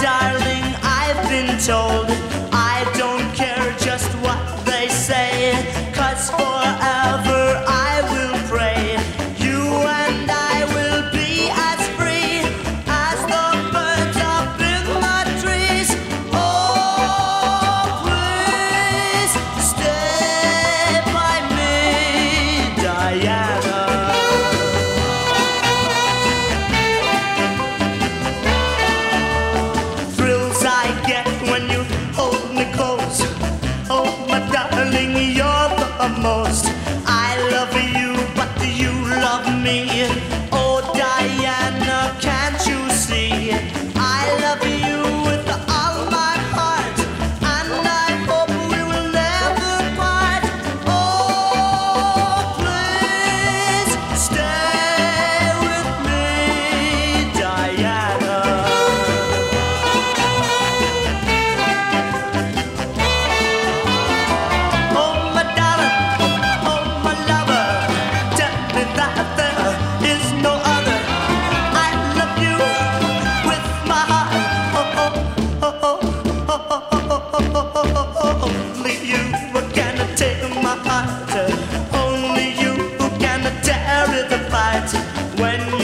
darling, I've been told the fight. When